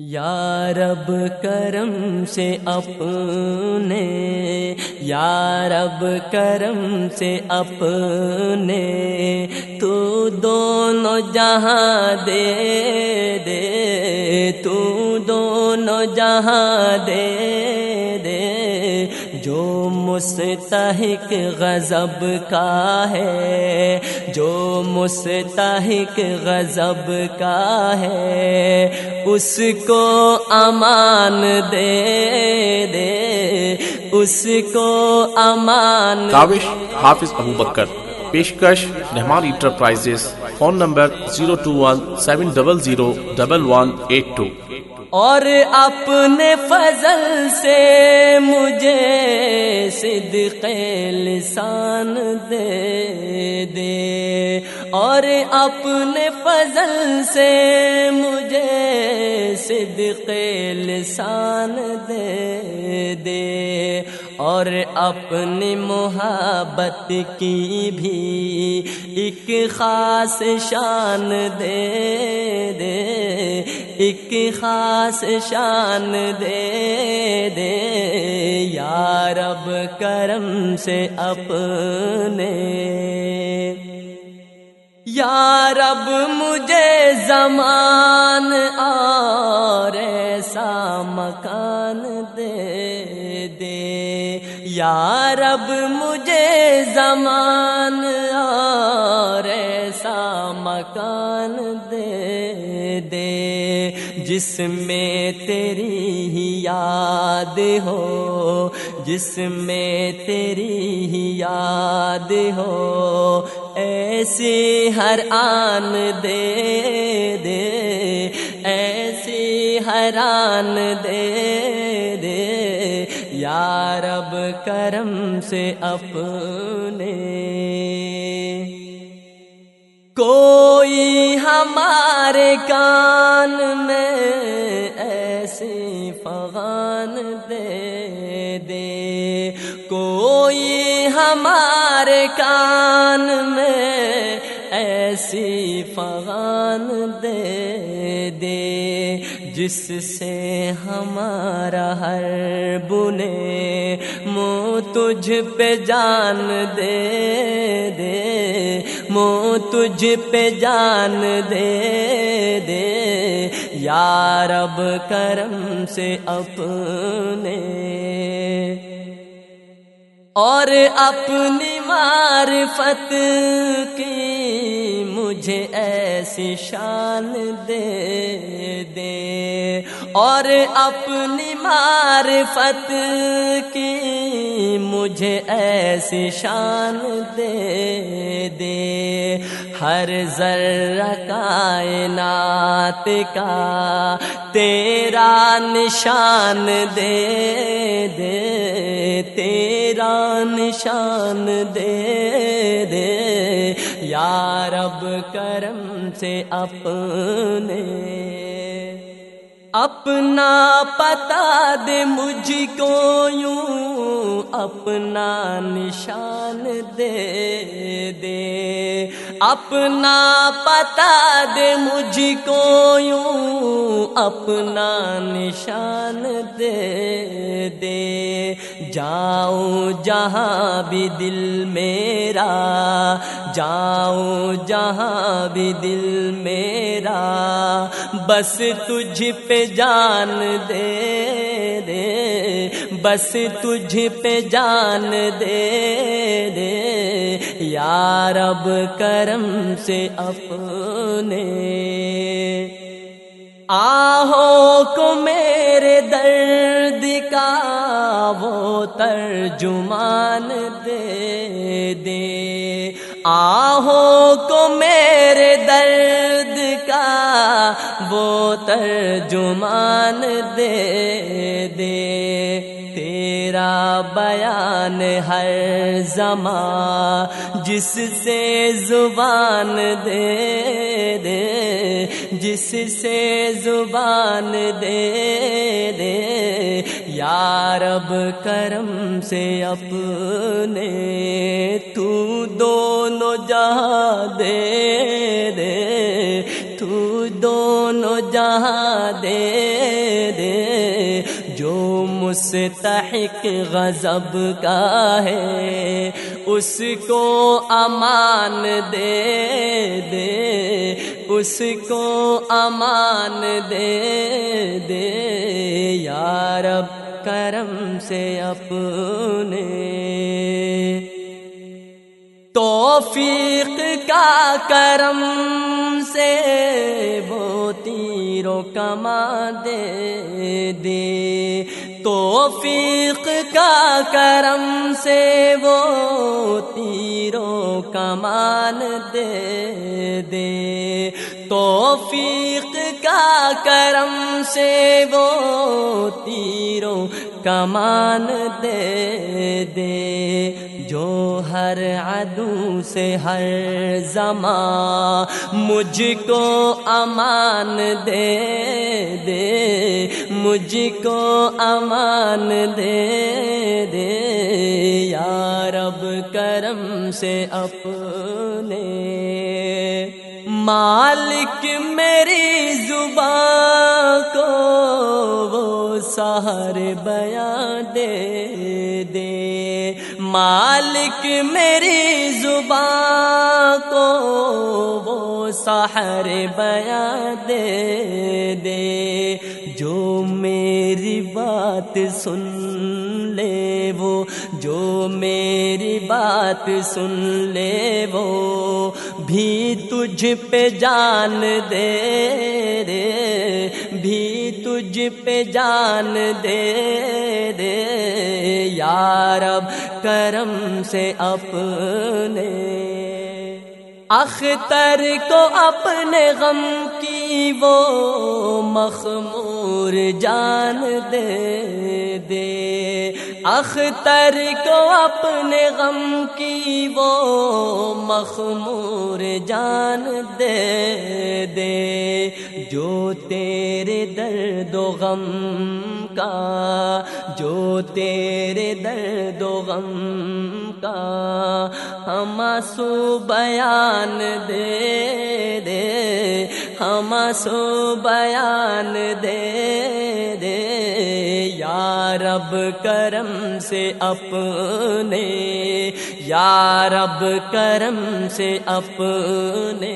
یا رب کرم سے اپنے، یا رب کرم سے اپنے، تو دونوں جہاں دے دے، تو دونوں جہاں دے دے جو مستحق غضب کا ہے جو مستحق غضب کا ہے اس کو امان دے دے اس کو امان کاوش حافظ ابو بکر پیشکش Nauman enterprises phone number zero two one seven double zero double one eight two. اور اپنے فضل سے صدق لسان دے دے اور اپنے فضل سے مجھے صدق لسان دے دے اور اپنی محبت کی بھی ایک خاص شان دے دے، ایک خاص شان دے دے۔ یا رب کرم سے اپنے۔ یا رب مجھے زمان اور ایسا مکان یا رب مجھے زمان اور ایسا مکان دے دے، جس میں تیری ہی یاد ہو، جس میں تیری ہی یاد ہو۔ ایسی ہر آن دے دے، ایسی ہر آن دے یا رب کرم سے اپنے۔ کوئی ہمارے کان میں ایسی فغان دے دے۔ کوئی ہمارے کان میں ایسی فغان دے دے، جس سے ہمارا ہر بنے منہ تجھ پہ جان دے دے منہ تجھ پہ جان دے دے۔ یا رب کرم سے اپنے، اور اپنی معرفت کی مجھے ایسی شان دے دے اور اپنی معرفت کی مجھے ایسی شان دے دے ہر ذرہ کائنات کا تیرا نشان دے دے تیرا نشان دے دے یا رب کرم سے اپنے اپنا پتا دے مجھ کو یوں اپنا نشان دے دے اپنا پتا دے مجھ کو یوں اپنا نشان دے دے۔ جاؤں جہاں بھی دل میرا جاؤں جہاں بھی دل میرا۔ بس تجھ پہ جان دے دے۔ بس تجھ پہ جان دے دے۔ یا رب کرم سے اپنے۔ آہو کو میرے درد کا وہ ترجمان دے دے۔ آہو کو میرے درد کا وہ ترجمان دے۔ بیان ہر زمان، جس سے زبان دے دے، جس سے زبان دے دے۔ یا رب کرم سے اپنے تو دونوں جہاں دے دے، تو دونوں جہاں دے۔ دے مستحق غضب کا ہے۔ اس کو امان دے دے۔ اس کو امان دے دے۔ یارب کرم سے اپنے۔ توفیق کا کرم سے وہ تیروں کما دے دے۔ توفیق کا کرم سے وہ تیروں کمان دے دے۔ توفیق کا کرم سے وہ تیروں کمان دے دے۔ جو ہر عدو سے ہر زمان مجھ کو امان دے دے۔ مجھ کو امان دے دے یا رب کرم سے اپنے۔ مالک میری زبان سہر بیاں دے دے۔ مالک میری زبان کو وہ سہر بیاں دے دے۔ جو میری بات سن لے وہ، جو میری بات سن لے وہ۔ بھی تجھ پہ جان دے دے بھی تجھ پہ جان دے دے یارب کرم سے اپنے۔ اختر کو اپنے غم کی وہ مخمور جان دے دے۔ اختر کو اپنے غم کی وہ مخمور جان دے دے جو تیرے درد و غم کا، جو تیرے درد و غم کا۔ ہم سو بیان دے دے، ہم سو بیان دے دے یا رب کرم سے اپنے، یا رب کرم سے اپنے،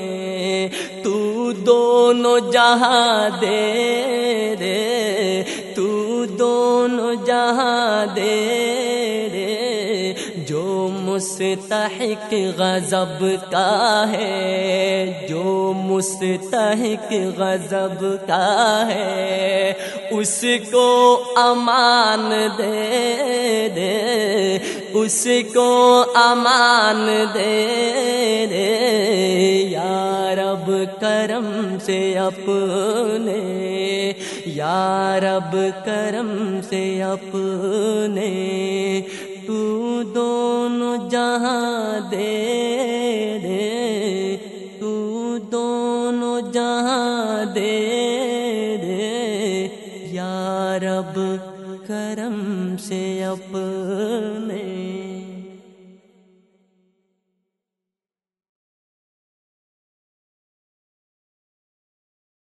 تو دونوں جہاں دے رے، تو دونوں جہاں دے رے مستحق غضب کا ہے، جو مستحق غضب کا ہے، اس کو امان دے دے، اس کو امان دے دے۔ یا رب کرم سے اپنے، یا رب کرم سے اپنے دونوں جہاں دے دے تو دونوں جہاں دے دے۔ یا رب کرم